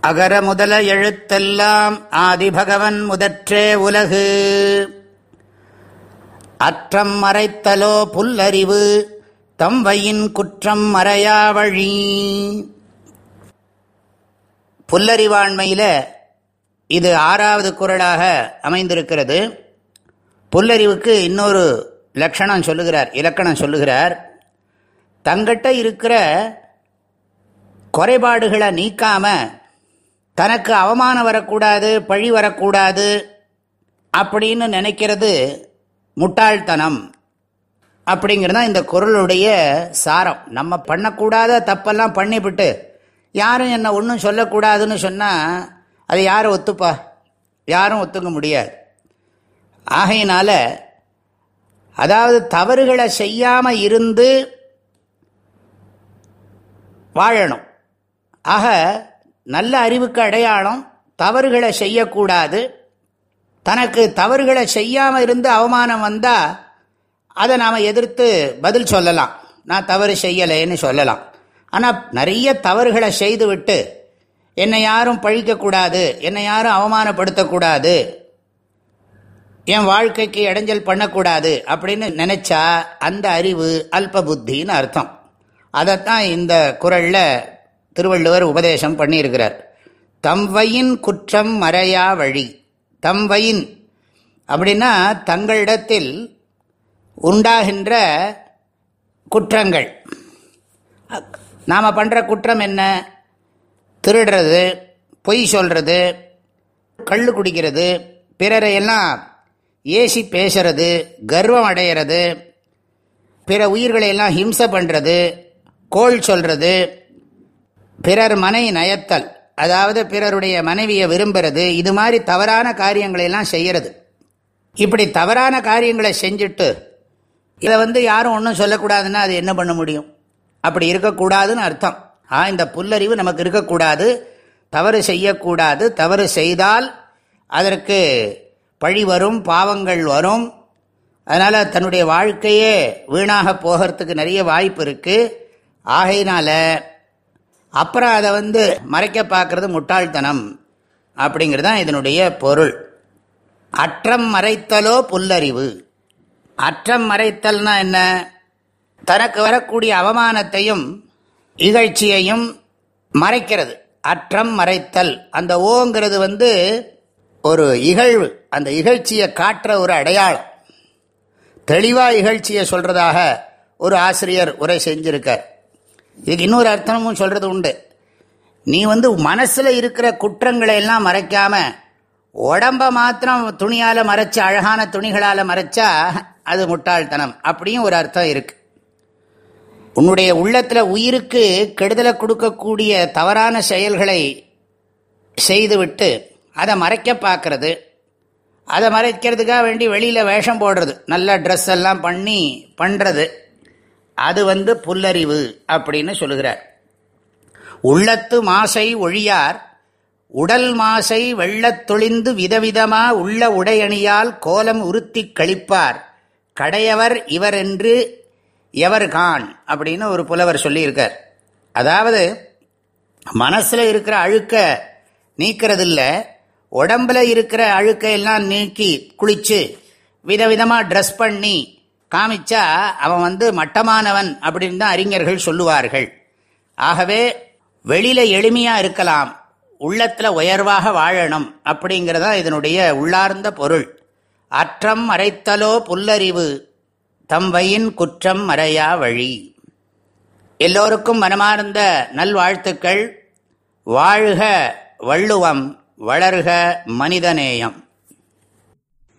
அகர முதல எழுத்தெல்லாம் ஆதிபகவன் முதற்றே உலகு. அற்றம் மறைத்தலோ புல்லறிவு தம்வையின் குற்றம் மறையாவழி புல்லறிவாண்மையில் இது ஆறாவது குரலாக அமைந்திருக்கிறது. புல்லறிவுக்கு இன்னொரு லட்சணம் சொல்லுகிறார் இலக்கணம் சொல்லுகிறார். தங்கிட்ட இருக்கிற குறைபாடுகளை நீக்காம தனக்கு அவமானம் வரக்கூடாது பழி வரக்கூடாது அப்படின்னு நினைக்கிறது முட்டாள்தனம். அப்படிங்கிறது தான் இந்த குரலுடைய சாரம். நம்ம பண்ணக்கூடாத தப்பெல்லாம் பண்ணிவிட்டு யாரும் என்னை ஒன்றும் சொல்லக்கூடாதுன்னு சொன்னால் அதை யாரும் ஒத்துப்பா? யாரும் ஒத்துக்க முடியாது. ஆகையினால அதாவது தவறுகளை செய்யாமல் இருந்து வாழணும். ஆக நல்ல அறிவுக்கு அடையாளம் தவறுகளை செய்யக்கூடாது. தனக்கு தவறுகளை செய்யாமல் இருந்து அவமானம் வந்தால் அதை நாம் எதிர்த்து பதில் சொல்லலாம். நான் தவறு செய்யலைன்னு சொல்லலாம். ஆனால் நிறைய தவறுகளை செய்துவிட்டு என்னை யாரும் பழிக்கக்கூடாது என்னை யாரும் அவமானப்படுத்தக்கூடாது என் வாழ்க்கைக்கு இடைஞ்சல் பண்ணக்கூடாது அப்படின்னு நினச்சா அந்த அறிவு அல்ப புத்தின்னு அர்த்தம். அதைத்தான் இந்த குரலில் திருவள்ளுவர் உபதேசம் பண்ணியிருக்கிறார். தம்வையின் குற்றம் மறையா வழி. தம்வையின் அப்படின்னா தங்களிடத்தில் உண்டாகின்ற குற்றங்கள். நாம் பண்ணுற குற்றம் என்ன? திருடுறது பொய் சொல்கிறது கள்ளு குடிக்கிறது பிறரை எல்லாம் ஏசி பேசுறது கர்வம் அடையிறது பிற உயிர்களை எல்லாம் ஹிம்சை பண்ணுறது கோள் சொல்கிறது பிறர் மனை நயத்தல். அதாவது பிறருடைய மனைவியை விரும்புறது இது மாதிரி தவறான காரியங்களை எல்லாம் இப்படி தவறான காரியங்களை செஞ்சுட்டு இதை வந்து யாரும் ஒன்றும் சொல்லக்கூடாதுன்னா அது என்ன பண்ண முடியும்? அப்படி இருக்கக்கூடாதுன்னு அர்த்தம். ஆ இந்த புல்லறிவு நமக்கு இருக்கக்கூடாது. தவறு செய்யக்கூடாது. தவறு செய்தால் அதற்கு பழி வரும் பாவங்கள் வரும். அதனால் தன்னுடைய வாழ்க்கையே வீணாக போகிறதுக்கு நிறைய வாய்ப்பு இருக்குது ஆகையினால அப்புறம் அதை வந்து மறைக்க பார்க்கறது முட்டாள்தனம் அப்படிங்கிறது தான் இதனுடைய பொருள். அற்றம் மறைத்தலோ புல்லறிவு. அற்றம் மறைத்தல்னா என்ன? தனக்கு வரக்கூடிய அவமானத்தையும் இகழ்ச்சியையும் மறைக்கிறது. அற்றம் மறைத்தல். அந்த ஓங்கிறது வந்து ஒரு இகழ்வு. அந்த இகழ்ச்சியை காட்டுற ஒரு அடையாளம். தெளிவாக இகழ்ச்சியை சொல்கிறதாக ஒரு ஆசிரியர் உரை செஞ்சிருக்கார். இதுக்கு இன்னொரு அர்த்தமும் சொல்கிறது உண்டு. நீ வந்து மனசில் இருக்கிற குற்றங்களை எல்லாம் மறைக்காமல் உடம்ப மாத்திரம் துணியால் மறைச்சி அழகான துணிகளால் மறைச்சா அது முட்டாள்தனம். அப்படியும் ஒரு அர்த்தம் இருக்குது உன்னுடைய உள்ளத்தில் உயிருக்கு கெடுதலை கொடுக்கக்கூடிய தவறான செயல்களை செய்துவிட்டு அதை மறைக்க பார்க்கறது. அதை மறைக்கிறதுக்காக வேண்டி வெளியில் வேஷம் போடுறது. நல்ல ட்ரெஸ் எல்லாம் பண்ணி பண்ணுறது அது வந்து புல்லறிவு அப்படின்னு சொல்லுகிறார். உள்ளத்து மாசை ஒழியார் உடல் மாசை வெள்ளத் தொழிந்து விதவிதமா உள்ள உடையணியால் கோலம் உறுத்தி கழிப்பார். கடையவர் இவர் என்று எவர் கான் அப்படின்னு ஒரு புலவர் சொல்லியிருக்கார். அதாவது மனசில் இருக்கிற அழுக்க நீக்கிறதில்ல உடம்புல இருக்கிற அழுக்கையெல்லாம் நீக்கி குளித்து விதவிதமாக ட்ரெஸ் பண்ணி காமிச்சா அவன் வந்து மட்டமானவன் அப்படின்னு தான் அறிஞர்கள் சொல்லுவார்கள். ஆகவே வெளியில எளிமையாக இருக்கலாம். உள்ளத்தில் உயர்வாக வாழணும் அப்படிங்கிறதா இதனுடைய உள்ளார்ந்த பொருள். அற்றம் மறைத்தலோ புல்லறிவு தம்பையின் குற்றம் மறையா வழி. எல்லோருக்கும் மனமார்ந்த நல்வாழ்த்துக்கள். வாழ்க வள்ளுவம் வளர்க மனிதநேயம்.